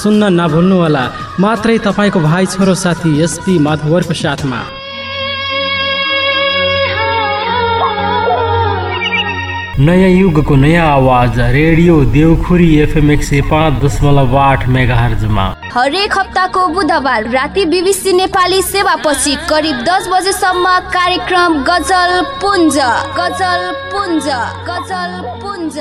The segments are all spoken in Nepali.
सुन्न नभुल्नुहोला। मात्रै तपाईँको भाइ छोरो साथी एसपी माधवरको साथमा। नयाँ युगको नयाँ आवाज रेडियो देवखुरी एफएम एक सय पाँच दशमलव आठ मेगाहर्जमा। हरेक हप्ताको बुधबार राति बिबिसी नेपाली सेवापछि करिब दस बजेसम्म कार्यक्रम गजल पुञ्ज गजल पुञ्ज गजल पुञ्ज।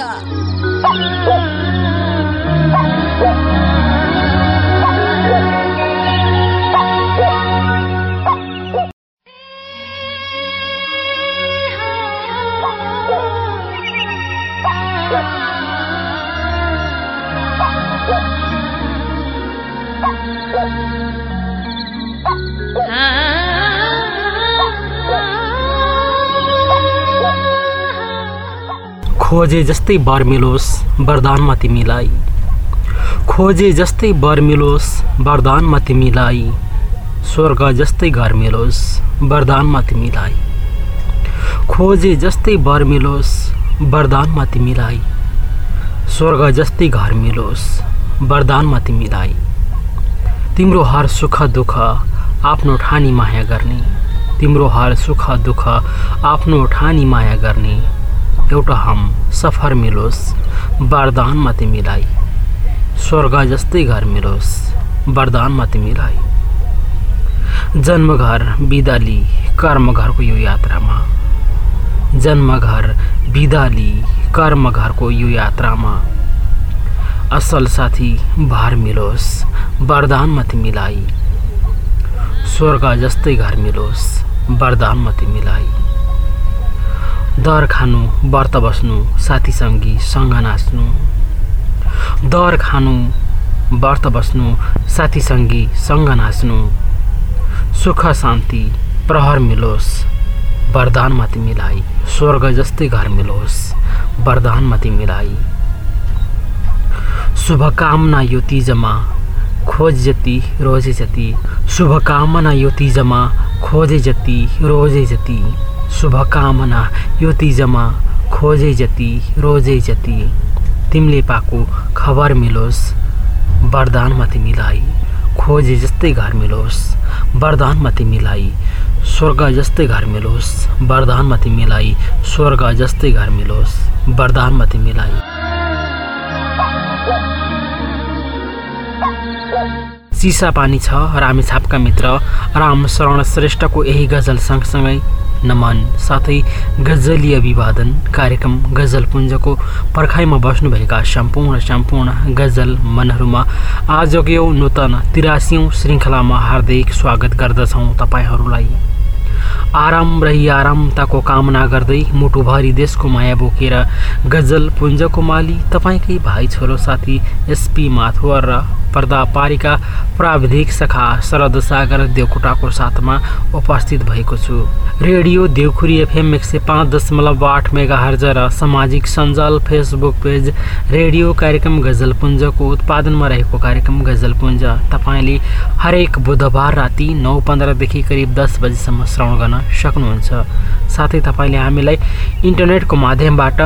खोजे जस्तै बर मिलोस् वरदानमा तिमीलाई खोजे जस्तै बर मिलोस् वरदानमा तिमीलाई स्वर्ग जस्तै घर मिलोस् वरदानमा तिमीलाई खोजे जस्तै बर मिलोस् वरदानमा तिमीलाई स्वर्ग जस्तै घर मिलोस् वरदानमा तिमीलाई तिम्रो हर सुख दुःख आफ्नो ठानी माया गर्ने। तिम्रो हर सुख दुःख आफ्नो ठानी माया गर्ने। एउटा हम सफर मिलोस् वरदानमा तिमीलाई स्वर्ग जस्तै घर मिलोस् वरदानमा तिमीलाई जन्मघर बिदाली कर्मघरको यो यात्रामा। जन्मघर बिदाली कर्मघरको यो यात्रामा। असल साथी भार मिलोस् वरदानमा तिमीलाई स्वर्ग जस्तै घर मिलोस् वरदानमा तिमीलाई दर खानु व्रत बस्नु साथीसँगी सँग नाच्नु। दर खानु व्रत बस्नु साथीसँगी सँग नाच्नु। सुख शान्ति प्रहर मिलोस्। वरदानमा तिमीलाई स्वर्ग जस्तै घर मिलोस्। वरदानमा तिमीलाई शुभकामना यो तिजमा खोज जति रोजे जति। शुभकामना यो तिजमा खोजे जति रोजे जति। शुभकामना। यो तिजमा खोजे जति रोजे जति तिमीले पाएको खबर मिलोस् वरदानमा तिमीलाई खोजे जस्तै घर मिलोस् वरदानमा तिमीलाई स्वर्ग जस्तै घर मिलोस् वरदानमा तिमीलाई स्वर्ग जस्तै घर मिलोस् वरदानमा तिमीलाई। चिसा पानी छ रामेछापका मित्र। राम शरण श्रेष्ठको यही गजल सँगसँगै नमन। साथै गजलीय अभिवादन कार्यक्रम गजल पुञ्जको पर्खाइमा बस्नुभएका सम्पूर्ण सम्पूर्ण गजल मनहरूमा आजको यो नूतन तिरासीौँ श्रृङ्खलामा हार्दिक स्वागत गर्दछौँ तपाईँहरूलाई। आराम रही आरामताको कामना गर्दै मुटुभरि देशको माया बोकेर गजल पुञ्जको माली तपाईँकै भाइ छोरो साथी एसपी माथुवर र पर्दा पारिका प्राविधिक शाखा शरद सागर देवकोटाको साथमा उपस्थित भएको छु। रेडियो देवखुरी एफएम एक सय पाँच दशमलव आठ मेगा हर्ज र सामाजिक सञ्जाल फेसबुक पेज रेडियो कार्यक्रम गजलपुञ्जको उत्पादनमा रहेको कार्यक्रम गजलपुञ्ज तपाईँले हरेक बुधबार राति नौ पन्ध्रदेखि करिब दस बजीसम्म श्रवण गर्न सक्नुहुन्छ। साथै तपाईँले हामीलाई इन्टरनेटको माध्यमबाट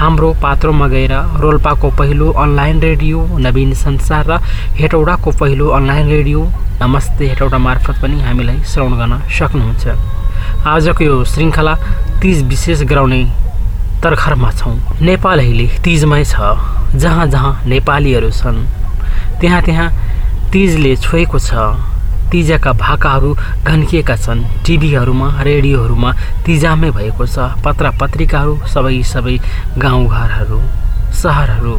हाम्रो पात्रोमा गएर रोल्पाको पहिलो अनलाइन रेडियो नवीन संसार र हेटौडाको पहिलो अनलाइन रेडियो नमस्ते हेटौडा मार्फत पनि हामीलाई श्रवण गर्न सक्नुहुन्छ। आजको यो श्रृङ्खला तिज विशेष गराउने तर्खरमा छौँ। नेपाल अहिले तिजमै छ। जहाँ जहाँ नेपालीहरू छन् त्यहाँ त्यहाँ तिजले छोएको छ। तिजाका भाकाहरू घन्किएका छन्। टिभीहरूमा रेडियोहरूमा तिजामै भएको छ। पत्र पत्रिकाहरू सबै सबै गाउँघरहरू सहरहरू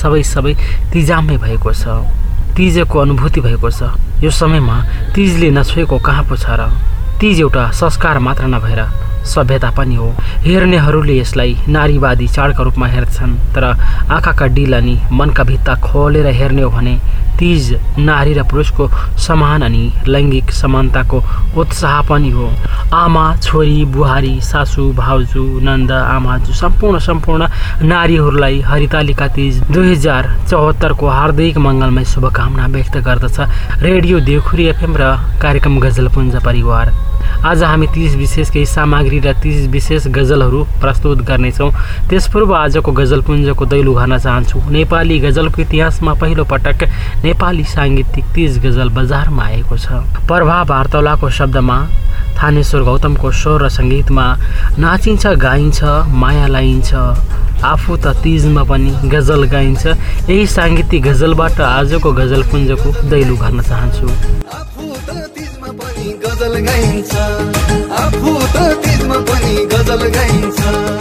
सबै सबै तिजामै भएको छ। तिजको अनुभूति भएको छ। यो समयमा तिजले नछोएको कहाँ पो छ र? तिज एउटा संस्कार मात्र नभएर सभ्यता पनि हो। हेर्नेहरूले यसलाई नारीवादी चाडका रूपमा हेर्छन् तर आँखाका डिल अनि मनका भित्ता खोलेर हेर्ने हो भने तिज नारी र पुरुषको समान अनि लैङ्गिक समानताको उत्साह पनि हो। आमा छोरी बुहारी सासु भाउजू नन्द आमाजु सम्पूर्ण सम्पूर्ण नारीहरूलाई हरितालिका तिज दुई हजार चौहत्तरको हार्दिक मङ्गलमय शुभकामना व्यक्त गर्दछ। रेडियो देवखुरी एफएम र कार्यक्रम गजलपुञ्ज परिवार। आज हामी तिस विशेष केही सामग्री र तिस विशेष गजलहरू प्रस्तुत गर्नेछौँ। त्यसपूर्व आजको गजलपुञ्जको दैलो घर्न चाहन्छु। नेपाली गजलको इतिहासमा पहिलो पटक नेपाली साङ्गीतिक तिज गजल बजारमा आएको छ। प्रभा वार्तलाको शब्दमा थानेश्वर गौतमको स्वर र सङ्गीतमा नाचिन्छ गाइन्छ माया लाइन्छ आफू त तिजमा पनि गजल गाइन्छ। यही साङ्गीतिक गजलबाट आजको गजलपुञ्जको दैलो घर्न चाहन्छु। पनि गजल गाइन्छ। आफू त तिजमा पनि गजल गाइन्छ।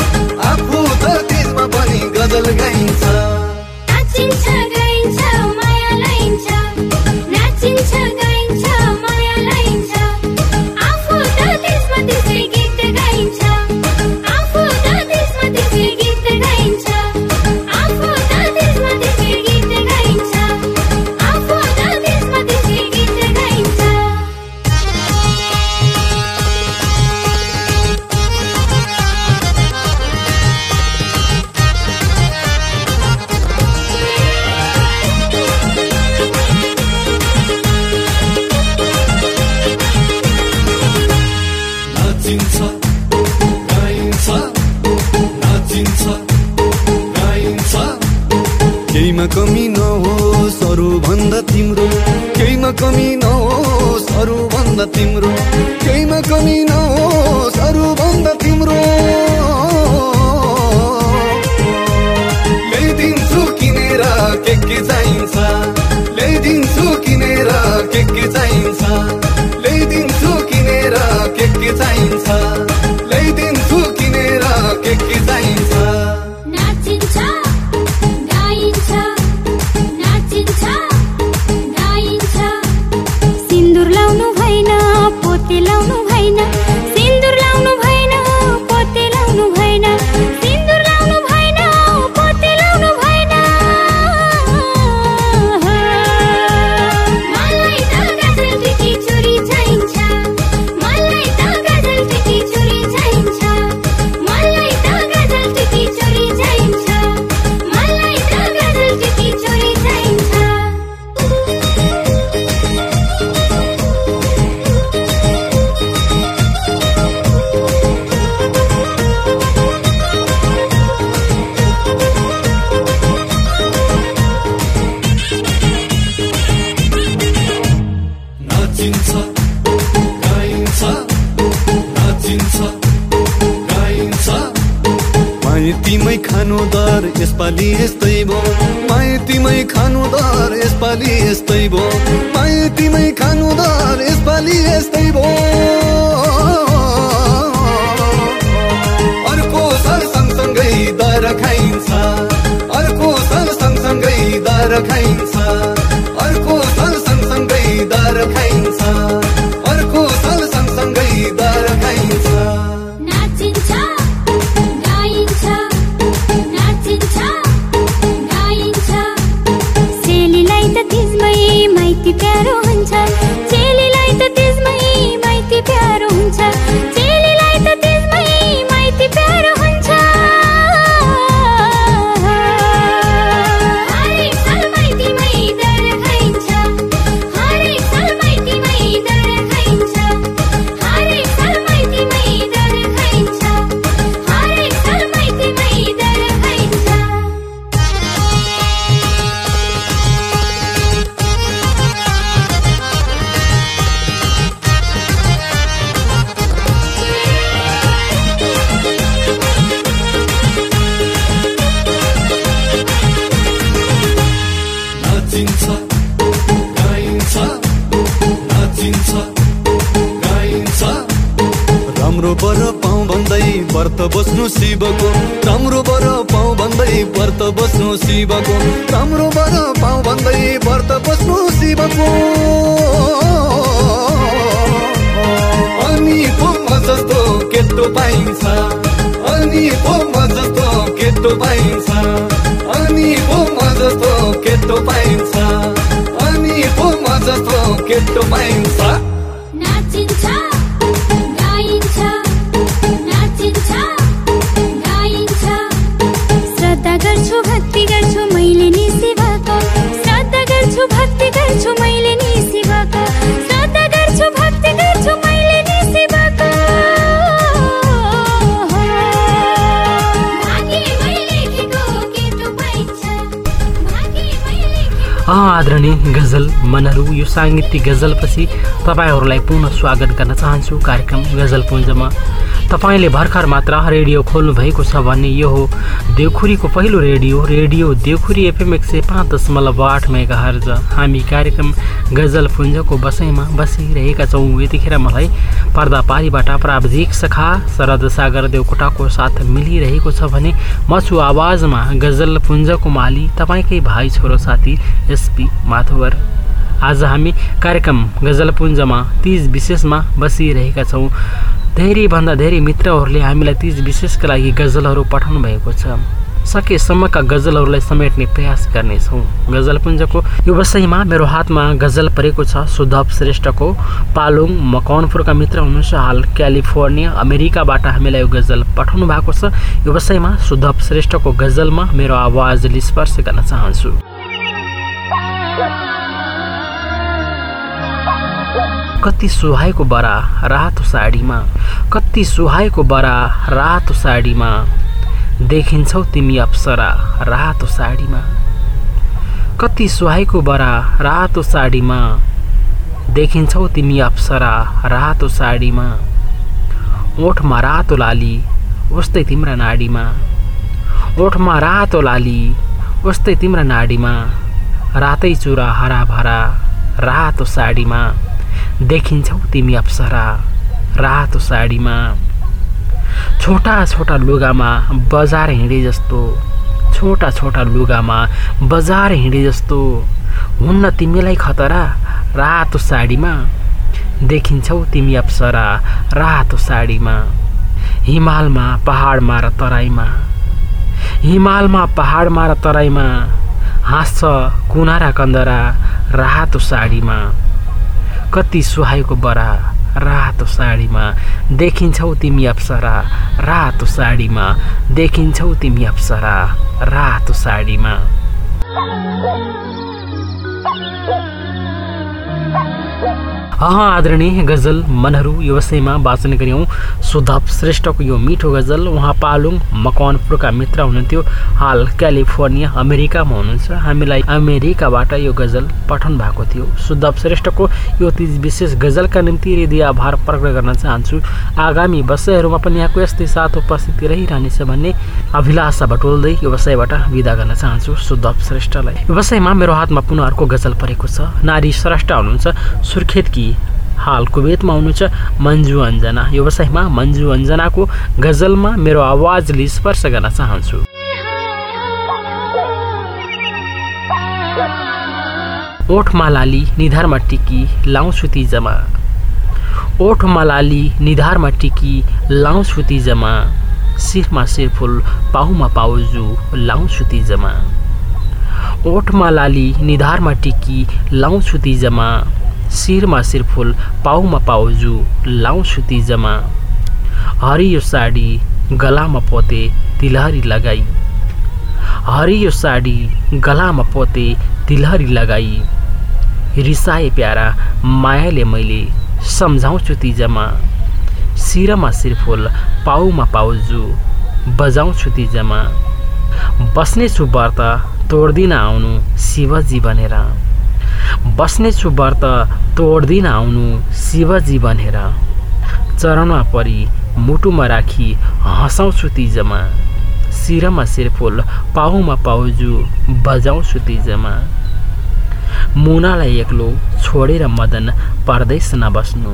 केहीमा कमी नहोस् अरूभन्दा तिम्रो। केहीमा कमी नहोस् अरूभन्दा तिम्रो। केहीमा कमी नहोस् अरूभन्दा तिम्रो। ल्याइदिन्छु किनेर के के चाहिन्छ। ल्याइदिन्छु किनेर के के चाहिन्छ। माइतीमै खानु दर यसपालि यस्तै भयो माइतीमै खानु दर यसपालि यस्तै भयो माइतीमै खानु दर यसपालि यस्तै भयो अर्को साल सँगसँगै दर खाइन्छ। अर्को साल सँगसँगै दर खाइन्छ। अर्को साल सँगसँगै दर खाइन्छ। व्रत बस्नु शिवको। राम्रो बर पाउँ भन्दै व्रत बस्नु शिवको। राम्रो बर पाउँ भन्दै व्रत बस्नु शिवको। अनि पुग्न जस्तो केट पाइन्छ। अनि पो म जस्तो केटो पाइन्छ। अनि जस्तो केटो पाइन्छ। अनि जस्तो केटो पाइन्छ। आदरणीय गजल मनहरू यो साङ्गीतिक गजलपछि तपाईँहरूलाई पुनः स्वागत गर्न चाहन्छु। कार्यक्रम गजल पुञ्जमा तपाईँले भर्खर मात्र रेडियो खोल्नु भएको छ भने यो हो देवखुरीको पहिलो रेडियो रेडियो देवखुरी एफएम एक सय पाँच दशमलव आठ मेगा हर्ज हामी कार्यक्रम गजल पुञ्जको बसाइमा बसिरहेका छौँ। यतिखेर मलाई पर्दापारीबाट प्राविधिक सखा शरद सागर देवकोटाको साथ मिलिरहेको छ भने म छु आवाजमा गजल पुञ्जको माली तपाईँकै भाइ छोरो साथी एसपी माथुवर। आज हामी कार्यक्रम गजलपुञ्जमा तिज विशेषमा बसिरहेका छौँ। धेरैभन्दा धेरै मित्रहरूले हामीलाई तिज विशेषका लागि गजलहरू पठाउनु भएको छ। सकेसम्मका गजलहरूलाई समेट्ने प्रयास गर्नेछौँ। गजलपुञ्जको यो विषयमा मेरो हातमा गजल परेको छ। सुधव श्रेष्ठको पालुङ मकनपुरका मित्र हुनुहुन्छ। हाल क्यालिफोर्निया अमेरिकाबाट हामीलाई यो गजल पठाउनु भएको छ। यो विषयमा सुधव श्रेष्ठको गजलमा मेरो आवाजले स्पर्श गर्न चाहन्छु। कति सुहाएको बरा रातो साडीमा कति सुहाएको बरा रातो साडीमा। देखिन्छौ तिमी अप्सरा रातो साडीमा। कति सुहाएको बरा रातो साडीमा। देखिन्छौ तिमी अप्सरा रातो साडीमा। ओठमा रातो लाली उस्तै तिम्रा नाडीमा। ओठमा रातो लाली उस्तै तिम्रा नाडीमा। रातै चुरा हराभरा रातो साडीमा। देखिन्छौ तिमी अप्सरा। रातो साडीमा छोटा छोटा लुगामा बजार हिँडे जस्तो छोटा छोटा लुगामा बजार हिँडे जस्तो। हुन्न तिमीलाई खतरा रातो साडीमा। देखिन्छौ तिमी अप्सरा रातो साडीमा। हिमालमा पहाडमा र तराईमा। हिमालमा पहाडमा र तराईमा। हाँस्छ कुना र कन्दरा रातो साडीमा। कति सुहाएको बरा रातो साडीमा देखिन्छौ तिमी अप्सरा रातो साडीमा देखिन्छौ तिमी अप्सरा रातो साडीमा। आदरणीय गजल मनहरू यो विषयमा वाचन गऱ्यौँ सुधप श्रेष्ठको यो मिठो गजल उहाँ पालुङ मकवानपुरका मित्र हुनुहुन्थ्यो। हाल क्यालिफोर्निया अमेरिकामा हुनुहुन्छ। हामीलाई अमेरिकाबाट यो गजल पठाउनु भएको थियो। सुधप श्रेष्ठको यो तिज विशेष गजलका निम्ति हृदय आभार प्रकट गर्न चाहन्छु। आगामी वर्षहरूमा पनि यहाँको यस्तै साथ उपस्थिति रहिरहनेछ भन्ने अभिलाषा बटोल्दै यो विषयबाट विदा गर्न चाहन्छु सुधप श्रेष्ठलाई। यो विषयमा मेरो हातमा पुनः अर्को गजल परेको छ। नारी श्रेष्ठ हुनुहुन्छ सुर्खेतकी हाल कुवेतमा हुनुहुन्छ मन्जु अञ्जना यो विषयमा मन्जु अञ्जनाको गजलमा मेरो आवाजले स्पर्श गर्न चाहन्छु। ओठमा लाली निधारमा टिकी लाउँछु ती जमा। ओठमा लाली निधारमा टिकी लाउँछु ती जमा। शिरमा शिरफुल पाहुमा पाउजु लाउँछु ती जमा। ओठमा लाली निधारमा टिकी लाउँछु ती जमा। शिरमा शिरफुल पाउमा पाउजु लाउँछु ती जमा हरियो साडी गलामा पोते तिलहरी लगाई। हरियो साडी गलामा पोते तिलहरी लगाई। रिसाए प्यारा मायाले मैले सम्झाउँछु ती जमा शिरमा शिरफुल पाउमा पाउजु बजाउँछु ती जमा बस्नेछु व्रत तोड्दिन आउनु शिवजी भनेर। बस्नेछु व्रत तोड्दिन आउनु शिवजी भनेर। चरणमा परी मुटुमा राखी हँसाउँछु तिजमा। शिरमा शिरफुल पाहुमा पाउजु बजाउँछु तिजमा। मुनालाई एक्लो छोडेर मदन परदेश नबस्नु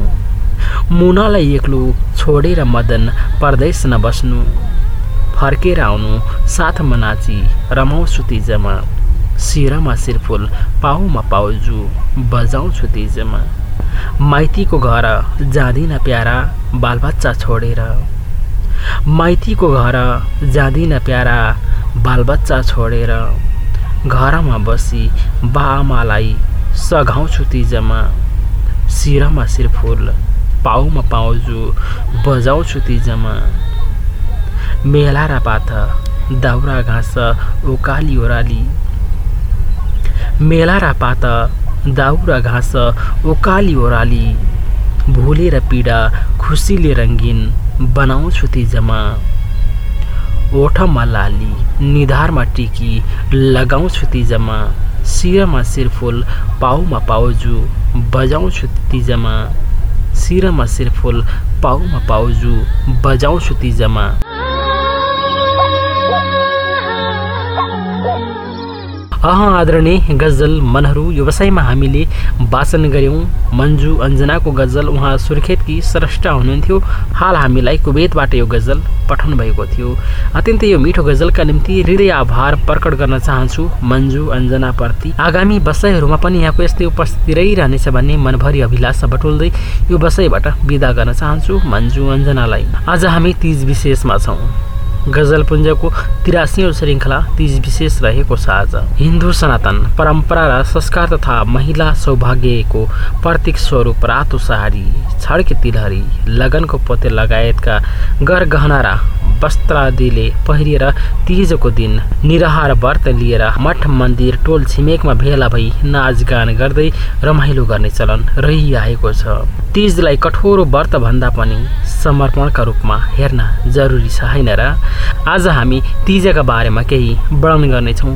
मुनालाई एक्लो छोडेर मदन परदेश नबस्नु फर्केर आउनु साथमा नाची रमाउँछु तिजमा। शिरमा शिरफुल पाहुमा पाउजु बजाउँछु तिजमा। माइतीको घर जाँदिन प्यारा बालबच्चा छोडेर। माइतीको घर जाँदिन प्यारा बालबच्चा छोडेर। घरमा बसी बाआमालाई सघाउँछु तिजमा। शिरमा शिरफुल पाउमा पाउजु बजाउँछु तिजमा। मेला र पात दाउरा घाँस उकाली ओराली मेला र पात दाउरा घाँस उकाली ओराली भुलेर पीडा खुसीले रङ्गिन बनाउँछु तिजमा ओठमा लाली निधारमा टिकी लगाउँछु तिजमा शिरमा शिरफुल पाउमा पाउजु बजाउँछु तिजमा शिरमा शिरफुल पाउमा पाउजु बजाउँछु तिजमा अह आदरणीय गजल मनहरू व्यवसायमा हामीले वाचन गऱ्यौँ मन्जु अञ्जनाको गजल उहाँ सुर्खेतकी स्रष्टा हुनुहुन्थ्यो हाल हामीलाई कुवेतबाट यो गजल पठाउनु भएको थियो अत्यन्तै यो मिठो गजलका निम्ति हृदय आभार प्रकट गर्न चाहन्छु मन्जु अञ्जनाप्रति आगामी बसाइहरूमा पनि यहाँको यस्तै उपस्थिति रहिरहनेछ भन्ने मनभरि अभिलाषा बटुल्दै यो बसाइबाट विदा गर्न चाहन्छु मन्जु अञ्जनालाई आज हामी तिज विशेषमा छौँ गजलपुञ्जको तिरासीौँ श्रृङ्खला तिज विशेष रहेको छ आज हिन्दू सनातन परम्परा र संस्कार तथा महिला सौभाग्यको प्रतीक स्वरूप रातो साडी छड्के तिलहरी लगनको पोते लगायतका गरगहना र वस्त्रादिले पहिरिएर तिजको दिन निराहार व्रत लिएर मठ मन्दिर टोल छिमेकमा भेला भई नाचगान गर्दै रमाइलो गर्ने चलन रहिआएको छ। तिजलाई कठोर व्रत भन्दा पनि समर्पणका रूपमा हेर्न जरुरी छ होइन र आज हामी तिजका बारेमा केही वर्णन गर्नेछौँ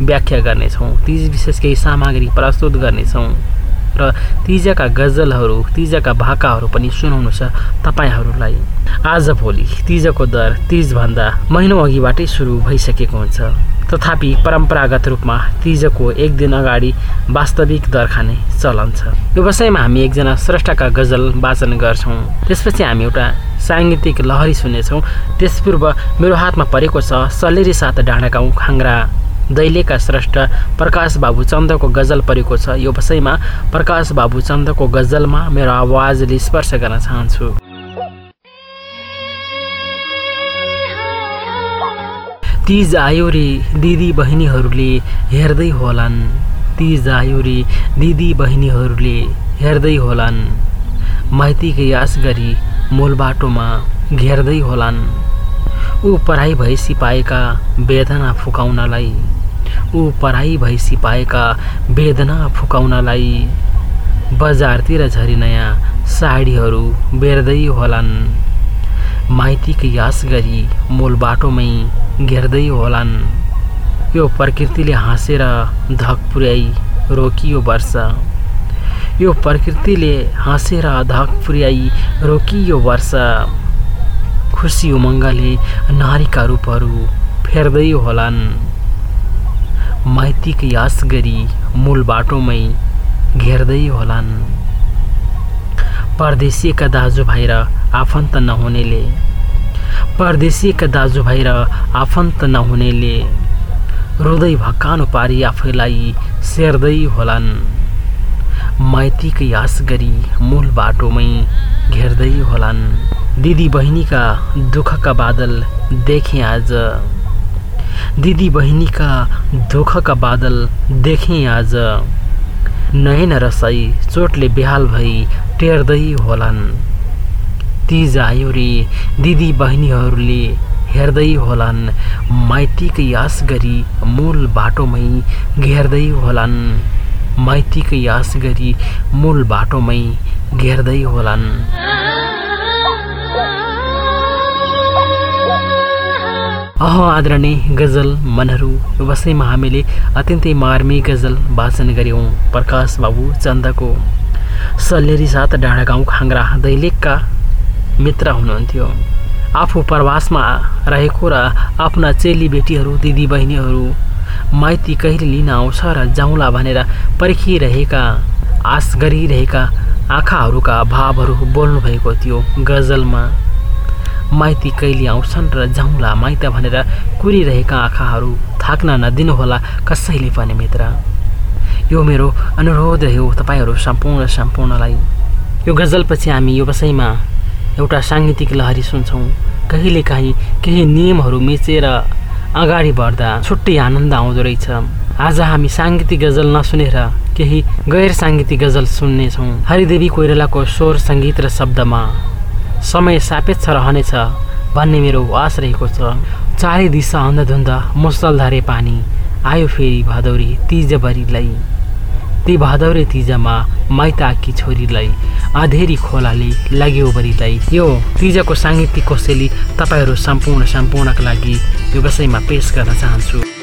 व्याख्या गर्नेछौँ तिज विशेष केही सामग्री प्रस्तुत गर्नेछौँ र तिजका गजलहरू तिजका भाकाहरू पनि सुनाउनु छ तपाईँहरूलाई। आज भोलि तिजको दर तिजभन्दा महिनौ अघिबाटै सुरु भइसकेको हुन्छ। तथापि परम्परागत रूपमा तिजको एक दिन अगाडि वास्तविक दर खाने चलन छ। व्यवसायमा हामी एकजना स्रष्टाका गजल वाचन गर्छौँ। त्यसपछि हामी एउटा साङ्गीतिक लहरी सुन्नेछौँ त्यसपूर्व मेरो हातमा परेको छ सल्लेरी साथ डाँडा गाउँ खाङ्रा। दैलेका स्रष्टा प्रकाश बाबु चन्दको गजल परेको छ। यो विषयमा प्रकाश बाबु चन्दको गजलमा मेरो आवाजले स्पर्श गर्न चाहन्छु। तिज आयो रे दिदी बहिनीहरूले हेर्दै होलान्। तिज आयो रे दिदी बहिनीहरूले हेर्दै होलान्। माइतीकै आश गरी मूल बाटोमा घेर्दै होलान्। ऊ पढाइ भई सिपाएका वेदना फुकाउनलाई ऊ पढाइ भई सिपाएका वेदना फुकाउनलाई। बजारतिर झरी नयाँ साडीहरू बेर्दै होलान्। माइतीकै यास गरी मूल बाटोमै घेर्दै होलान्। यो प्रकृतिले हाँसेर धक पुर्याई रोकियो वर्ष। यो प्रकृतिले हाँसेर धक पुर्याई रोकियो वर्ष। खुसी उमङ्गले नारीका रूपहरू फेर्दै होलान्। माइतीकै यास गरी मूल बाटोमै घेर्दै होलान्। परदेशीका दाजुभाइ र आफन्त नहुनेले। परदेशीका दाजुभाइ र आफन्त नहुनेले। रुँदै भक्कानो पारी आफैलाई सेर्दै होलान्। माइतीकै आश गरी मूल बाटोमै घेर्दै होलान्। दिदी बहिनीका दुःखका बादल देखेँ आज। दिदी बहिनीका दुःखका बादल देखेँ आज। नयन रसाई चोटले बेहाल भई टेर्दै होलान्। तिज आयो रे दिदी बहिनीहरूले हेर्दै होलान्। माइतीकै आश गरी मूल बाटोमै घेर्दै होलान्। माइतीकै आश गरी मूल बाटोमै घेर्दै होलान्। अह आदरणीय गजल मनहरू वसैमा हामीले अत्यन्तै मार्मी गजल वाचन गऱ्यौँ प्रकाश बाबु चन्दको। सल्लेरी साथ डाँडा गाउँ खाङ्रा दैलेखका मित्र हुनुहुन्थ्यो। आफू प्रवासमा रहेको र आफ्ना चेलीबेटीहरू दिदीबहिनीहरू माइती कहिले लिन आउँछ र जाउँला भनेर पर्खिरहेका आश गरिरहेका आँखाहरूका भावहरू बोल्नुभएको थियो गजलमा। माइती कहिले आउँछन् र जाउँला माइत भनेर कुरिरहेका आँखाहरू थाक्न नदिनुहोला कसैले पनि मित्र। यो मेरो अनुरोध रह्यो तपाईँहरू सम्पूर्ण सम्पूर्णलाई। यो गजलपछि हामी यो विषयमा एउटा साङ्गीतिक लहरी सुन्छौँ। कहिलेकाहीँ केही नियमहरू मिचेर अगाडि बढ्दा छुट्टै आनन्द आउँदो रहेछ। आज हामी साङ्गीतिक गजल नसुनेर केही गैर साङ्गीतिक गजल सुन्नेछौँ। हरिदेवी कोइरालाको स्वर सङ्गीत र शब्दमा समय सापेक्ष रहनेछ भन्ने मेरो आश रहेको छ। चारै दिशा अन्धधुन्द मुसलधारे पानी आयो फेरि भदौरी तिजभरिलाई। ती भदौरे तिजमा माइताकी छोरीलाई अधेरी खोलाले लाग्यो बरीलाई यो तिजको साङ्गीतिक कोसेली तपाईँहरू सम्पूर्ण सम्पूर्णका लागि यो विषयमा पेस गर्न चाहन्छु।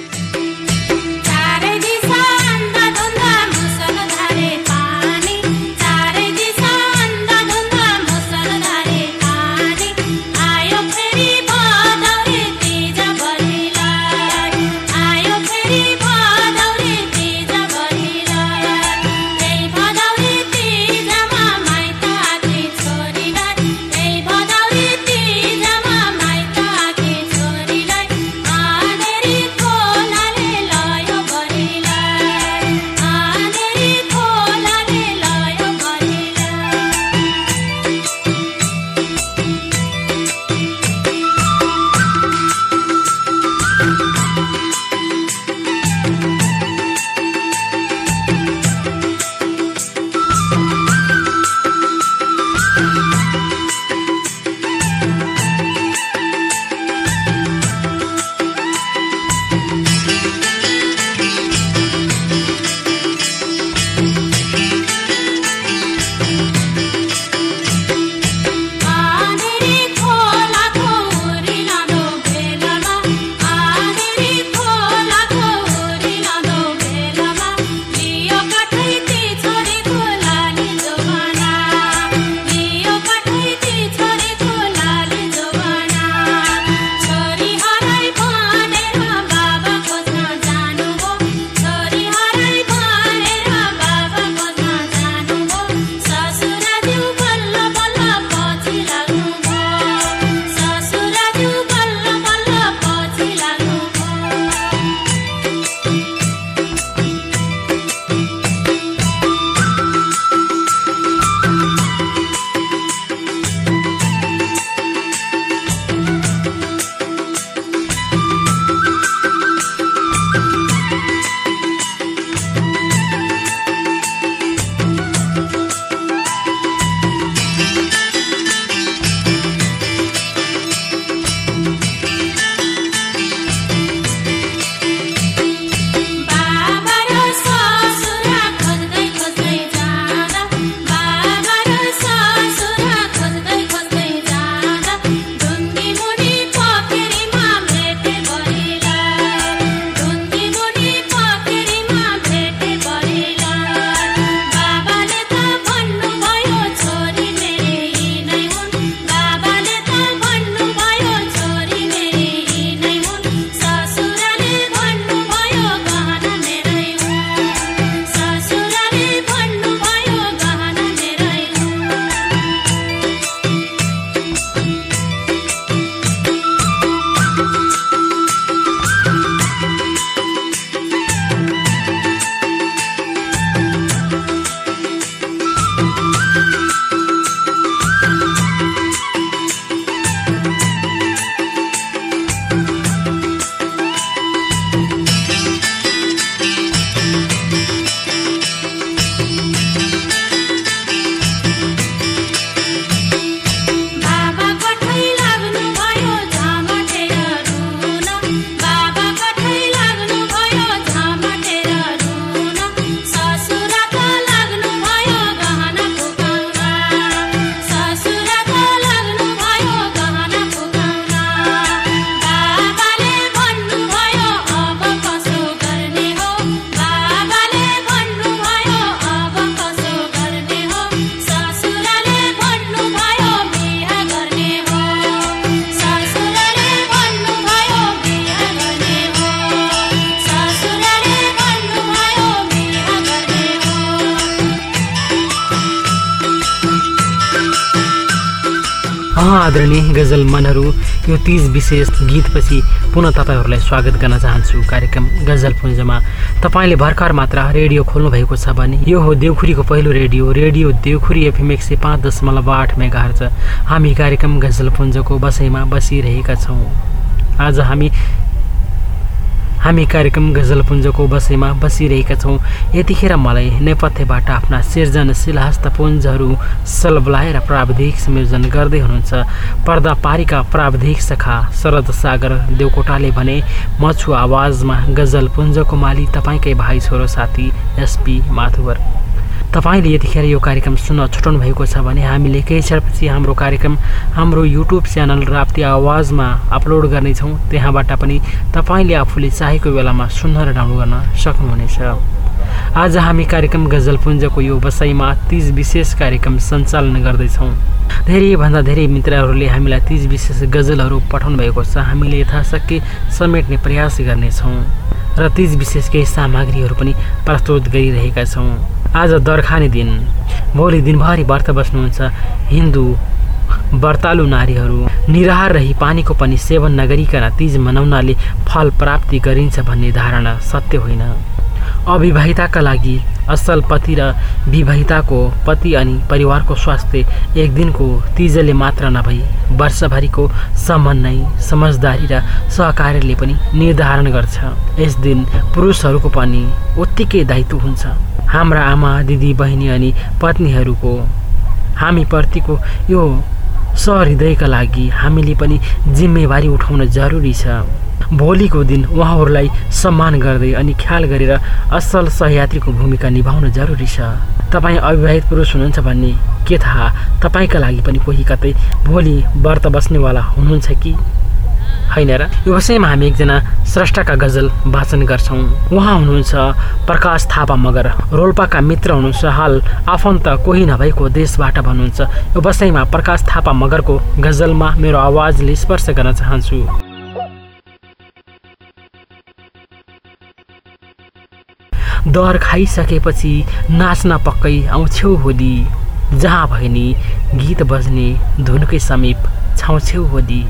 यो तिज विशेष गीतपछि पुनः तपाईँहरूलाई स्वागत गर्न चाहन्छु। कार्यक्रम गजल पुञ्जमा। तपाईँले भर्खर मात्र रेडियो खोल्नुभएको छ भने यो हो देउखुरीको पहिलो रेडियो। रेडियो देउखुरी एफएम एक सय पाँच दशमलव आठ मेगा हामी कार्यक्रम गजल पुञ्जको बसाइमा बसिरहेका छौँ। आज हामी हामी कार्यक्रम गजलपुञ्जको बसाइमा बसिरहेका छौँ। यतिखेर मलाई नेपथ्यबाट आफ्ना सृजनशील हस्तपुञ्जहरू सलबलाएर प्राविधिक संयोजन गर्दै हुनुहुन्छ। पर्दा पारीका प्राविधिक शाखा शरद सागर देवकोटाले भने म छु आवाजमा गजलपुञ्जको माली तपाईँकै भाइ छोरो साथी एसपी माथुवर तपाईँले यतिखेर यो कार्यक्रम सुन्न छुटाउनु भएको छ भने हामीले केही क्षणपछि हाम्रो कार्यक्रम हाम्रो युट्युब च्यानल राप्ती आवाजमा अपलोड गर्नेछौँ। त्यहाँबाट पनि तपाईँले आफूले चाहेको बेलामा सुन्न र डाउनलोड गर्न सक्नुहुनेछ। आज हामी कार्यक्रम गजलपुञ्जको यो बसाइमा तिज विशेष कार्यक्रम सञ्चालन गर्दैछौँ। धेरैभन्दा धेरै मित्रहरूले हामीलाई तिज विशेष गजलहरू पठाउनु भएको छ। हामीले यथाशक्य समेट्ने प्रयास गर्नेछौँ। र तिज विशेष केही सामग्रीहरू पनि प्रस्तुत गरिरहेका छौँ। आज दर्खाने दिन। भोलि दिनभरि व्रत बस्नुहुन्छ। हिन्दू व्रतालु नारीहरू निराहार रही पानीको पनि सेवन नगरिकन तिज मनाउनाले फल प्राप्ति गरिन्छ भन्ने धारणा सत्य होइन। अविवाहिताका लागि असल पति र विवाहिताको पति अनि परिवारको स्वास्थ्य एक दिनको तिजले मात्र नभई वर्षभरिको नै समझदारी र सहकार्यले पनि निर्धारण गर्छ। यस दिन पुरुषहरूको पनि उत्तिकै दायित्व हुन्छ। हाम्रा आमा दिदी बहिनी अनि पत्नीहरूको हामीप्रतिको यो सहृदयका लागि हामीले पनि जिम्मेवारी उठाउन जरुरी छ। भोलिको दिन उहाँहरूलाई सम्मान गर्दै अनि ख्याल गरेर असल सहयात्रीको भूमिका निभाउन जरुरी छ। तपाईँ अविवाहित पुरुष हुनुहुन्छ भन्ने के थाहा? तपाईँका लागि पनि कोही कतै भोलि व्रत बस्नेवाला हुनुहुन्छ कि? होइन र? यो विषयमा हामी एकजना स्रष्टाका गजल वाचन गर्छौँ। उहाँ हुनुहुन्छ प्रकाश थापा मगर। रोल्पाका मित्र हुनुहुन्छ हाल आफन्त कोही नभएको देशबाट भन्नुहुन्छ। यो विषयमा प्रकाश थापा मगरको गजलमा मेरो आवाजले स्पर्श गर्न चाहन्छु। दर खाइसकेपछि नाच्न पक्कै आउँछौ होली। जहाँ भए नि गीत बज्ने धुनकै समीप छाउँछेउ होली।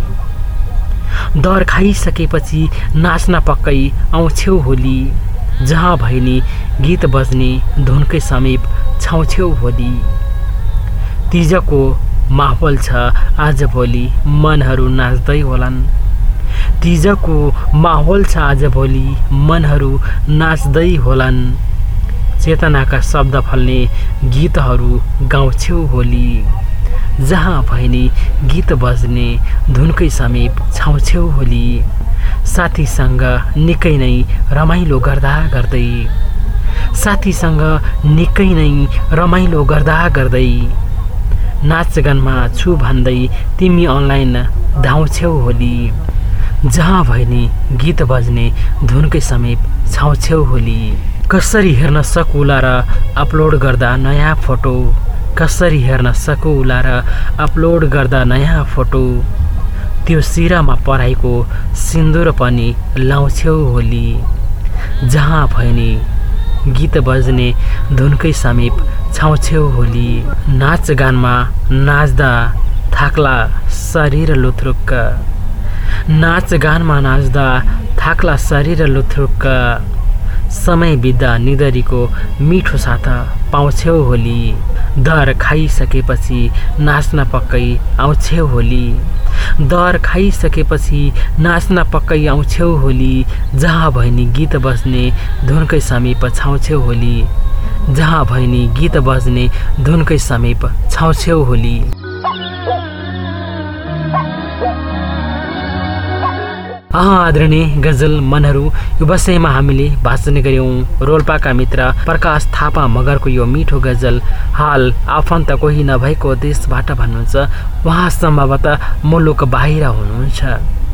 दर खाइसकेपछि नाच्न पक्कै आउँछेउ होली। जहाँ भए नि गीत बज्ने धुनकै समीप छाउँछेउ होली। तिजको माहौल छ आजभोलि मनहरू नाच्दै होलान्। तिजको माहौल छ आजभोलि मनहरू नाच्दै होलान्। चेतनाका शब्द फल्ने गीतहरू गाउँछेउ होली। जहाँ भएनी गीत बज्ने धुनकै समीप छाउँछेउ होली। साथीसँग निकै नै रमाइलो गर्दा गर्दै। साथीसँग निकै नै रमाइलो गर्दा गर्दै। नाचगानमा छु भन्दै तिमी अनलाइन धाउँछेउ होली। जहाँ भए नि गीत बज्ने धुनकै समीप छाउँछेउ होली। कसरी हेर्न सकुला र अपलोड गर्दा नयाँ फोटो? कसरी हेर्न सकुला र अपलोड गर्दा नयाँ फोटो त्यो सिरामा पराएको सिन्दुर पनि लाउँछेउ होली। जहाँ भए नि गीत बज्ने धुनकै समीप छाउँछेउ होली। नाचगानमा नाच्दा थाक्ला शरीर लुथ्रुक्क। नाचगानमा नाच्दा थाक्ला शरीर लुथ्रुक्क। समय बित्दा निदरीको मिठो साथ। पाउँछेउ होली। दर खाइसकेपछि नाच्न पक्कै आउँछेउ होली। दर खाइसकेपछि नाच्न पक्कै आउँछेउ होली। जहाँ भैनी गीत बज्ने धुनकै समीप छाउँछेउ होली। जहाँ भैनी गीत बज्ने धुनकै समीप छाउँछेउ होली। अह आदरणीय गजल मनहरू यो विषयमा हामीले भाषण गऱ्यौँ रोल्पाका मित्र प्रकाश थापा मगरको यो मिठो गजल। हाल आफन्त कोही नभएको देशबाट भन्नुहुन्छ उहाँ सम्भवतः मुलुक बाहिर हुनुहुन्छ।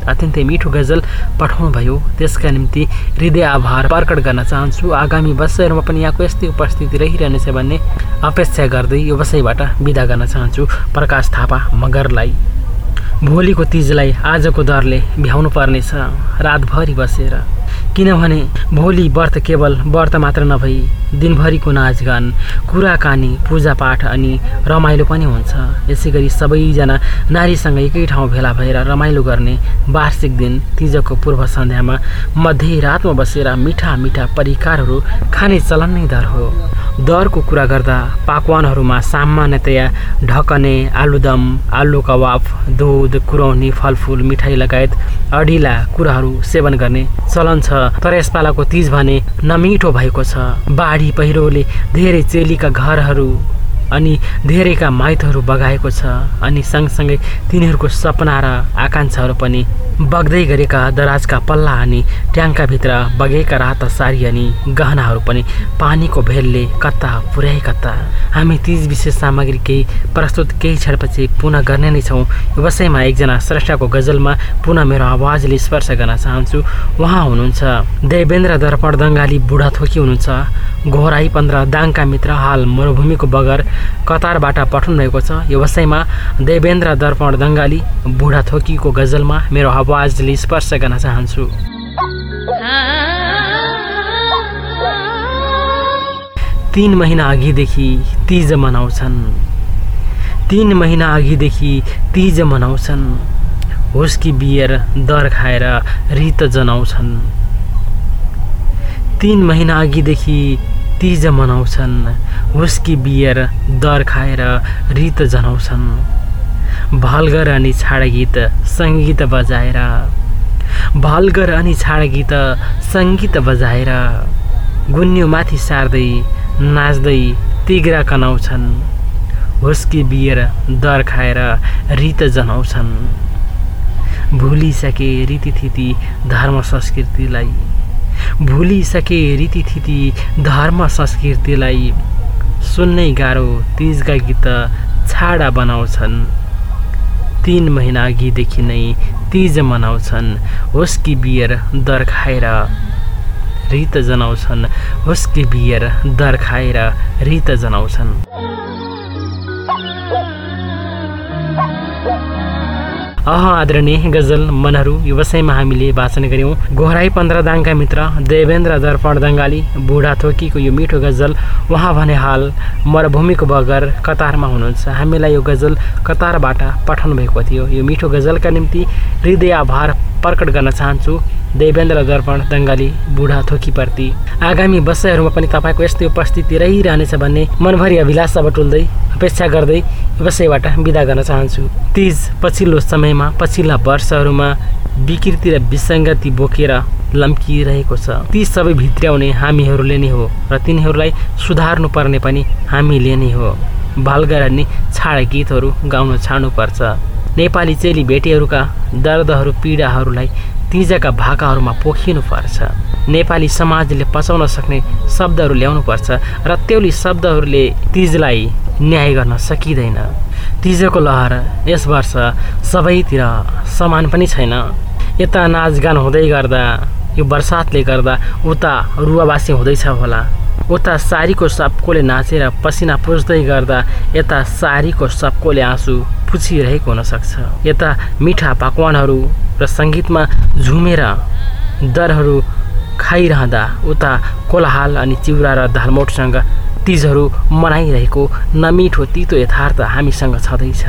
अत्यन्तै मिठो गजल पठाउनु भयो त्यसका निम्ति हृदय आभार प्रकट गर्न चाहन्छु। आगामी वर्षहरूमा पनि यहाँको यस्तै उपस्थिति रहिरहनेछ भन्ने अपेक्षा गर्दै यो विषयबाट बिदा गर्न चाहन्छु प्रकाश थापा मगरलाई। भोलिको तिजलाई आजको दरले भ्याउनु पर्नेछ। रातभरि बसेर। किनभने भोलि व्रत केवल व्रत मात्र नभई दिनभरिको नाचगान कुराकानी पूजापाठ अनि रमाइलो पनि हुन्छ। यसै गरी सबैजना नारीसँग एकै ठाउँ भेला भएर रमाइलो गर्ने वार्षिक दिन तिजको पूर्व सन्ध्यामा मध्यरातमा बसेर मिठा मिठा परिकारहरू खाने चलन नै दर हो। दरको कुरा गर्दा पाकवानहरूमा सामान्यतया ढकने आलुदम आलु कबाब दुध कुरौनी फलफुल मिठाई लगायत अडिला कुराहरू सेवन गर्ने चलन छ। तर यसपालाको तिज भने नमिठो भएको छ। बाढी पहिरोले धेरै चेलीका घरहरू अनि धेरैका माइतहरू बगाएको छ अनि सँगसँगै तिनीहरूको सपना र आकाङ्क्षाहरू पनि बग्दै गरेका दराजका पल्ला अनि ट्याङ्काभित्र बगेका राता सारी अनि गहनाहरू पनि पानीको भेलले कता पुर्याए कता हामी तिज विशेष सामग्री केही प्रस्तुत केही क्षणपछि पुनः गर्ने नै छौँ। व्यवसायमा एकजना श्रेष्ठको गजलमा पुनः मेरो आवाजले स्पर्श गर्न चाहन्छु। उहाँ हुनुहुन्छ। देवेन्द्र दर्पण दङ्गाली बुढा थोकी हुनुहुन्छ। घोराई पन्ध्र दाङका मित्र हाल मरुभूमिको बगर कतारबाट पठाउनु भएको छ। व्यवसायमा देवेन्द्र दर्पण दङ्गाली बुढा थोकीको गजलमा मेरो आवाजले स्पर्श गर्न चाहन्छु। तिन महिना अघिदेखि तिज मनाउँछन्। तिन महिना अघिदेखि तिज मनाउँछन्। हुस्की बियर दर खाएर रित जनाउँछन्। तिन महिना अघिदेखि तिज मनाउँछन्। हुस्की बियर दर खाएर रित जनाउँछन्। भलगर अनि छाड गीत सङ्गीत बजाएर। भलगर अनि छाड गीत सङ्गीत बजाएर। गुन्युमाथि सार्दै नाच्दै तिग्रा कनाउँछन्। हुस्की बियर दर खाएर रित जनाउँछन्। भुलिसके रीतिथिति धर्म संस्कृतिलाई। भुलिसके रीतिथिति धर्म संस्कृतिलाई सुन्नै गाह्रो तिजका गीत छाडा बनाउँछन्। तिन महिना अघिदेखि नै तिज मनाउँछन्। होस्की बियर दर खाएर रित जनाउँछन्। होस्की बियर दर खाएर रित जनाउँछन्। अह आदरणीय गजल मनहरू व्यवसायमा हामीले वाचन गऱ्यौँ। गोहराई पन्ध्र दाङका मित्र देवेन्द्र दर्पण दङ्गाली बुढा थोकीको यो मिठो गजल उहाँ भने हाल मरुभूमिको बगर कतारमा हुनुहुन्छ। हामीलाई यो गजल कतारबाट पठाउनु भएको थियो। यो मिठो गजलका निम्ति हृदय आभार प्रकट गर्न चाहन्छु। देवेन्द्र दर्पण दङ्गाली बुढा थोकीप्रति आगामी वर्षहरूमा पनि तपाईँको यस्तै उपस्थिति रहिरहनेछ भन्ने मनभरि अभिलाषा बटुल्दै अपेक्षा गर्दै व्यवसायबाट बिदा गर्न चाहन्छु। तिज पछिल्लो समयमा पछिल्ला वर्षहरूमा विकृति र विसङ्गति बोकेर लम्किरहेको छ। ती सबै भित्र्याउने हामीहरूले नै हो र तिनीहरूलाई सुधार्नु पर्ने पनि हामीले नै हो। बालगर अनि छाड गीतहरू गाउन छाड्नुपर्छ। नेपाली चेली भेटीहरूका दर्दहरू पीडाहरूलाई तिजका भाकाहरूमा पोखिनुपर्छ। नेपाली समाजले पचाउन सक्ने शब्दहरू ल्याउनुपर्छ र त्यौली शब्दहरूले तिजलाई न्याय गर्न सकिँदैन। तिजको लहर यस वर्ष सबैतिर समान पनि छैन। यता नाचगान हुँदै गर्दा यो बर्सातले गर्दा उता रुवावासी हुँदैछ होला। उता सारीको सबकोले नाचेर पसिना पुस्दै गर्दा यता सारीको सबकोले आँसु पुछिरहेको हुनसक्छ। यता मिठा पकवानहरू र सङ्गीतमा झुमेर दरहरू खाइरहँदा उता कोलाहाल अनि चिउरा र धालमोटसँग तिजहरू मनाइरहेको नमिठो तितो यथार्थ हामीसँग छँदैछ।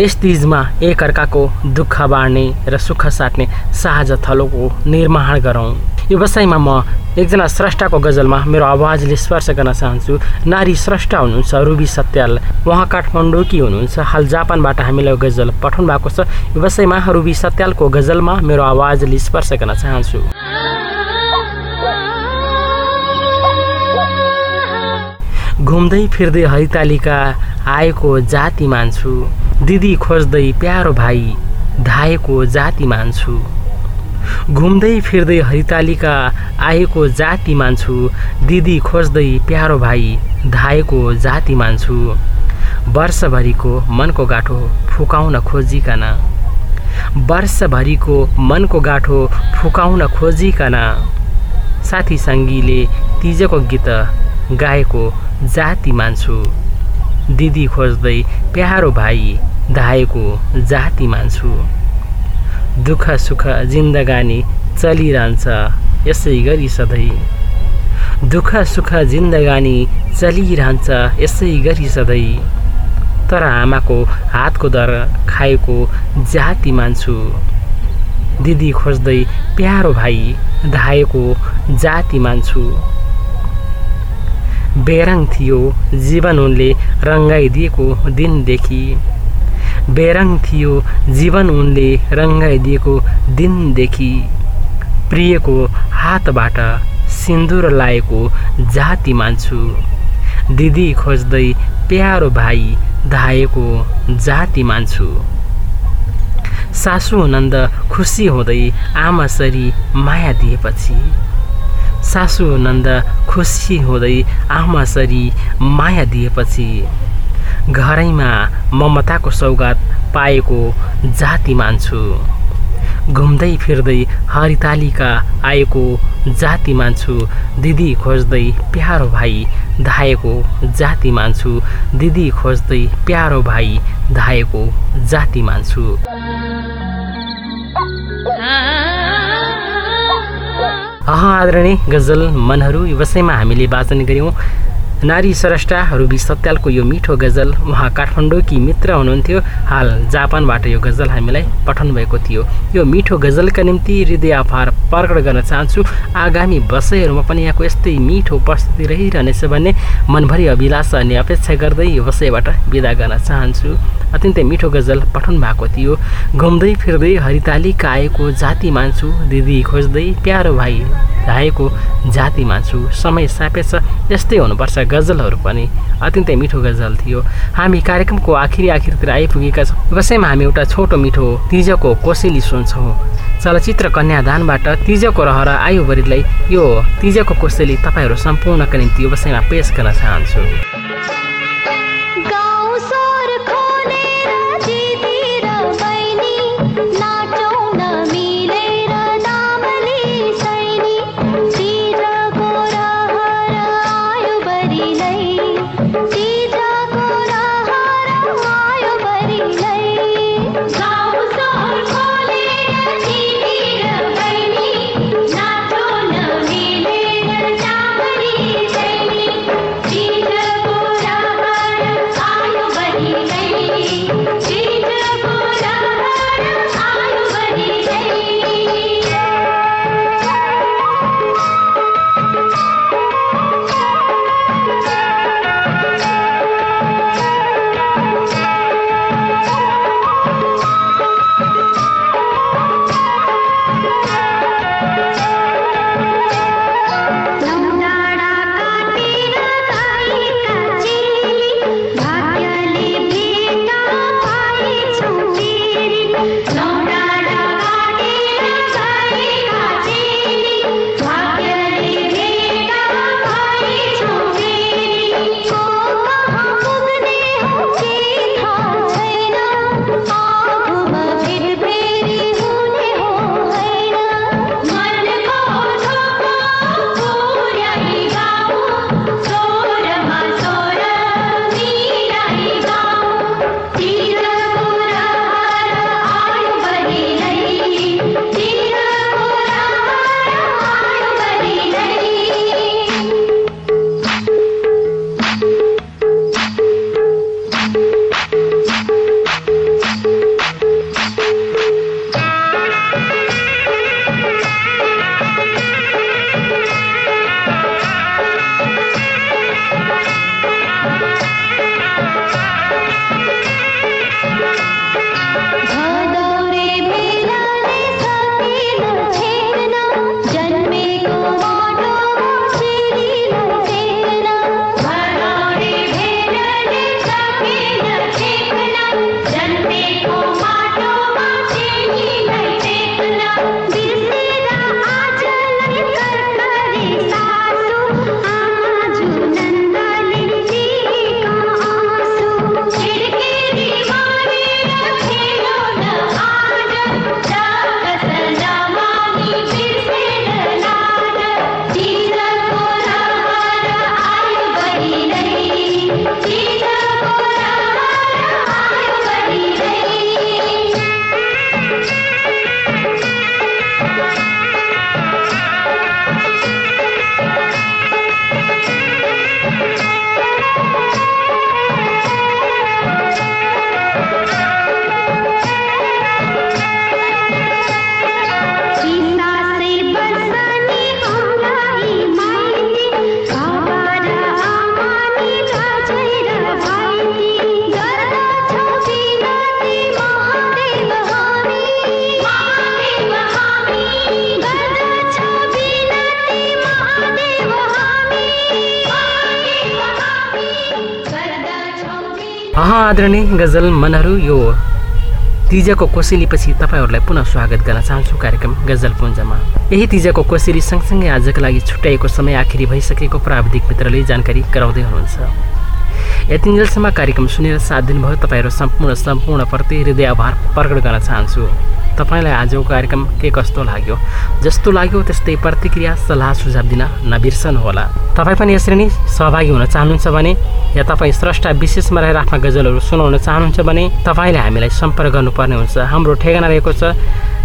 यस तिजमा एकअर्काको दुःख बाँड्ने र सुख साट्ने साझ थलोको निर्माण गरौँ। यो म एकजना स्रष्टाको गजलमा मेरो आवाजले स्पर्श गर्न चाहन्छु। नारी स्रष्टा हुनुहुन्छ रुबी सत्याल। उहाँ काठमाडौँकी हुनुहुन्छ। हाल जापानबाट हामीलाई गजल पठाउनु भएको छ। व्यवसायमा रुबी सत्यालको गजलमा मेरो आवाजले स्पर्श गर्न चाहन्छु। घुम्दै फिर्दै हरितालिका आएको जाति मान्छु। दिदी खोज्दै प्यारो भाइ धाएको जाति मान्छु। घुम्दै फिर्दै हरितालिका आएको जाति मान्छु। दिदी खोज्दै प्यारो भाइ धाएको जाति मान्छु। वर्षभरिको मनको गाठो फुकाउन खोजिकन। वर्षभरिको मनको गाठो फुकाउन खोजिकन। साथी सङ्गीले तिजको गीत गाएको जाति मान्छु। दिदी खोज्दै प्यारो भाइ धाएको जाति मान्छु। दुःख सुख जिन्दगानी चलिरहन्छ। यसै गरी सधैँ। दुःख सुख जिन्दगानी चलिरहन्छ। यसै गरी सधैँ। तर आमाको हातको दर खाएको जाति मान्छु। दिदी खोज्दै प्यारो भाइ धाएको जाति मान्छु। बेरङ थियो जीवन उनले रङ्गाइदिएको दिनदेखि। बेरङ थियो। जीवन उनले रङ्गाइदिएको दिनदेखि प्रियको हातबाट सिन्दुर लाएको जाति मान्छु। दिदी खोज्दै प्यारो भाइ धाएको जाति मान्छु। सासु नन्द खुसी हुँदै आमासरी माया दिएपछि। सासु नन्द खुसी हुँदै आमासरी माया दिएपछि। घरैमा ममताको सौगात पाएको जाति मान्छु। घुम्दै फिर्दै हरितालिका आएको जाति मान्छु। दिदी खोज्दै प्यारो भाइ धाएको जाति मान्छु। दिदी खोज्दै प्यारो भाइ धाएको जाति मान्छु। आदरणीय गजल मनहरू यो विषयमा हामीले वाचन गऱ्यौँ। नारी स्रष्टा रुबी सत्यालको यो मिठो गजल उहाँ काठमाडौँकी मित्र हुनुहुन्थ्यो। हाल जापानबाट यो गजल हामीलाई पठाउनु भएको थियो। यो मिठो गजलका निम्ति हृदय आभार प्रकट गर्न चाहन्छु। आगामी वर्षहरूमा पनि यहाँको यस्तै मिठो उपस्थिति रहिरहनेछ भन्ने मनभरि अभिलाषा अनि अपेक्षा गर्दै यो विषयबाट विदा गर्न चाहन्छु। अत्यन्तै मिठो गजल पठाउनु भएको थियो। घुम्दै फिर्दै हरितालिका आएको जाति मान्छु। दिदी खोज्दै प्यारो भाइ धाएको जाति मान्छु। समय सापेक्ष यस्तै हुनुपर्छ गजलहरू पनि अत्यन्तै मिठो गजल थियो। हामी कार्यक्रमको आखिरी आखिरतिर आइपुगेका छौँ। विषयमा हामी एउटा छोटो मिठो तिजको कोसेली सुन्छौँ। चलचित्र कन्यादानबाट तिजको रहर आयुभरिलाई यो तिजको कोसेली तपाईँहरू सम्पूर्णका निम्ति यो विषयमा पेश गर्न चाहन्छु। आदरणीय गजल मनहरू यो तिजको कोसेलीपछि तपाईँहरूलाई पुनः स्वागत गर्न चाहन्छु कार्यक्रम गजल पुञ्जमा। यही तिजको कोसेली सँगसँगै आजको लागि छुट्याएको समय आखिरी भइसकेको प्राविधिक मित्रले जानकारी गराउँदै हुनुहुन्छ। यतिन्जेलसम्म कार्यक्रम सुनेर साथ दिनुभयो तपाईँहरू सम्पूर्ण सम्पूर्णप्रति हृदय आभार प्रकट गर्न चाहन्छु। तपाईँलाई आजको कार्यक्रम के कस्तो लाग्यो? जस्तो लाग्यो त्यस्तै प्रतिक्रिया सल्लाह सुझाव दिन नबिर्सनुहोला। तपाईँ पनि यसरी नै सहभागी हुन चाहनुहुन्छ भने या तपाईँ स्रष्टा विशेषमा रहेर आफ्ना गजलहरू सुनाउन चाहनुहुन्छ भने तपाईँले हामीलाई सम्पर्क गर्नुपर्ने हुन्छ। हाम्रो ठेगाना रहेको छ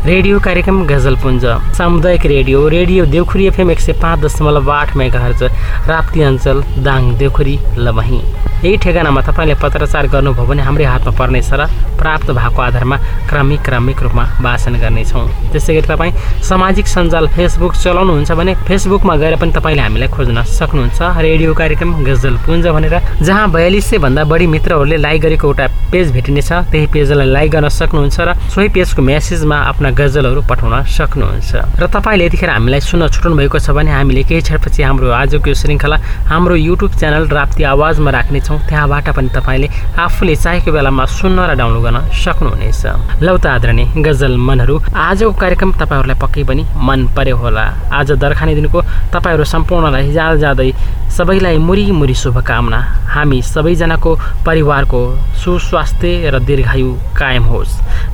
रेडियो कार्यक्रम गजलपुञ्ज सामुदायिक रेडियो रेडियो देउखुरी एफएम एक सय पाँच दशमलव आठ मेगा हर्ज राप्ती अञ्चल दाङ देउखुरी लमही। यही ठेगानामा तपाईँले पत्रचार गर्नुभयो भने हाम्रै हातमा पर्नेछ र प्राप्त भएको आधारमा क्रमिक क्रमिक रूपमा वाचन गर्नेछौँ। त्यसै गरी तपाईँ सामाजिक सञ्जाल फेसबुक चलाउनुहुन्छ भने फेसबुकमा गएर पनि तपाईँले हामीलाई खोज्न सक्नुहुन्छ रेडियो कार्यक्रम गजलपुञ्ज भनेर जहाँ बयालिस सयभन्दा बढी मित्रहरूले लाइक गरेको एउटा पेज भेटिनेछ त्यही पेजलाई लाइक गर्न सक्नुहुन्छ र सोही पेजको मेसेजमा आफ्ना गजलहरू पठाउन सक्नुहुन्छ। र तपाईँले यतिखेर हामीलाई सुन्न छुट्नु भएको छ भने हामीले केही क्षणपछि हाम्रो आजको यो श्रृङ्खला हाम्रो युट्युब च्यानल राप्ती आवाजमा राख्नेछौँ। त्यहाँबाट पनि तपाईँले आफूले चाहेको बेलामा सुन्न र डाउनलोड गर्न सक्नुहुनेछ। लौ त आदरणीय गजल मनहरू आजको कार्यक्रम तपाईँहरूलाई पक्कै पनि मन पर्यो होला। आज दर्खाने दिनको तपाईँहरू सम्पूर्णलाई जाँदा जाँदै सबैलाई मुरी मुरी शुभकामना। हामी सबैजनाको परिवारको सुस्वास्थ्य र दीर्घायु कायम होस्।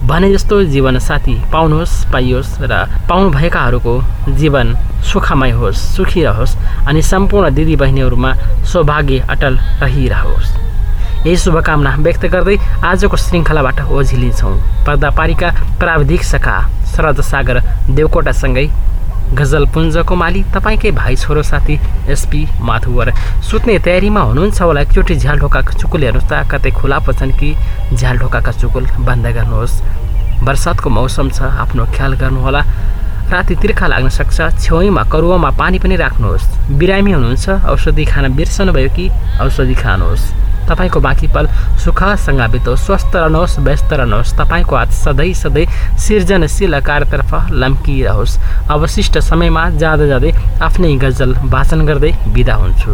भने जस्तो जीवन साथी पाउनुहोस् पाइयोस् र पाउनुभएकाहरूको जीवन सुखमय होस् सुखी रहोस् अनि सम्पूर्ण दिदीबहिनीहरूमा सौभाग्य अटल रहिरहोस्। यही शुभकामना व्यक्त गर्दै आजको श्रृङ्खलाबाट ओझिलिन्छौँ। पर्दापारीका प्राविधिक शाखा शरद सागर देवकोटासँगै गजलपुञ्जको माली तपाईँकै भाइ छोरो साथी एसपी माथुवर सुत्ने तयारीमा हुनुहुन्छ होला। एकचोटि झ्याल ढोकाका चुकुल हेर्नुहोस् त कतै खुला पर्छन् कि झ्याल ढोकाका चुकुल? बन्द गर्नुहोस्। बर्सातको मौसम छ आफ्नो ख्याल गर्नुहोला। राति तिर्खा लाग्न सक्छ छेउमा करुवामा पानी पनि राख्नुहोस्। बिरामी हुनुहुन्छ औषधि खान बिर्सनुभयो कि औषधि खानुहोस्। तपाईँको बाँकी पल सुखसँग बितोस् स्वस्थ रहनुहोस् व्यस्त रहनुहोस्। तपाईँको हात सधैँ सधैँ सृजनशील कार्यतर्फ लम्किरहोस्। अवशिष्ट समयमा जाँदा जाँदै आफ्नै गजल वाचन गर्दै बिदा हुन्छु।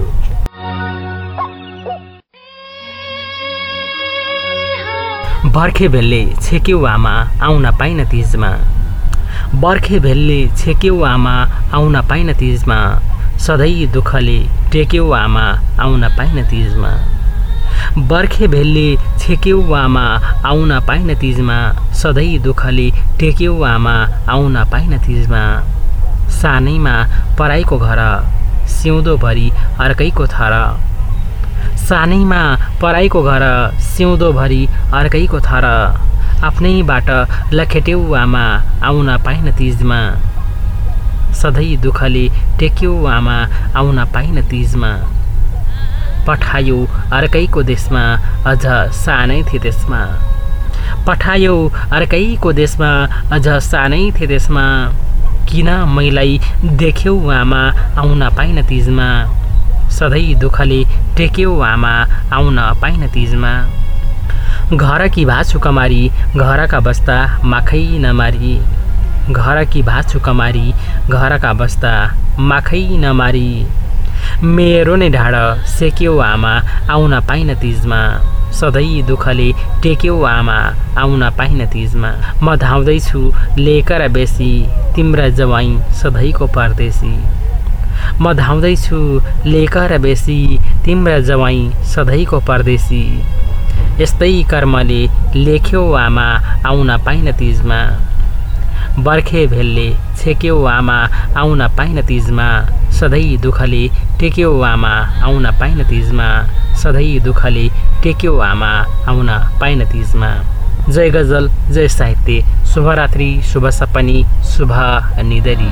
बर्खे भेलले छेक्यौ आमा आउन पाइन तिजमा। बर्खे भेलले छेक्यौ आमा आउन पाइन तिजमा। सधैँ दुःखले टेक्यौ आमा आउन पाइन तिजमा। बर्खे भेलले छेक्यौ आमा आउन पाइन तिजमा सधैँ दुःखले टेक्यौ आमा आउन पाइन तिजमा। सानैमा पराईको घर सिउँदोभरि अर्कैको थर। सानैमा पराईको घर सिउँदोभरि अर्कैको थर। आफ्नैबाट लखेट्यौ आमा आउन पाइन तिजमा। सधैँ दुःखले टेक्यौ आमा आउन पाइन तिजमा। पठायो अर्कैको देशमा अझ सानै थिए त्यसमा। पठायो अर्कैको देशमा अझ सानै थिए त्यसमा। किन मैलाई देख्यौ आमा आउन पाइन तिजमा? सधैँ दुःखले टेक्यौ आमा आउन पाइन तिजमा। घरकी भाछु कमारी घरका बस्दा माखै नमारी। घरकी भाछु कमारी घरका बस्दा माखै नमारी। मेरो नै ढाड सेक्यौ आमा आउन पाइन तिजमा। सधैँ दुःखले टेक्यौ आमा आउन पाइन तिजमा। म धाउँदैछु लेकर बेसी तिम्रा जवाई सधैँको परदेशी। म धाउँदैछु लेकर बेसी तिम्रा जवाई सधैँको परदेशी। यस्तै कर्मले लेख्यौ आमा आउन पाइन तिजमा। बर्खे भेलले छेक्यौ आमा आउन पाइन तिजमा। सधैँ दुःखले टेक्यौ आमा आउन पाइन तिजमा। सधैँ दुःखले टेक्यौ आमा आउन पाइन तिजमा। जय गजल जय साहित्य। शुभरात्रि शुभ सपनी शुभ निदरी।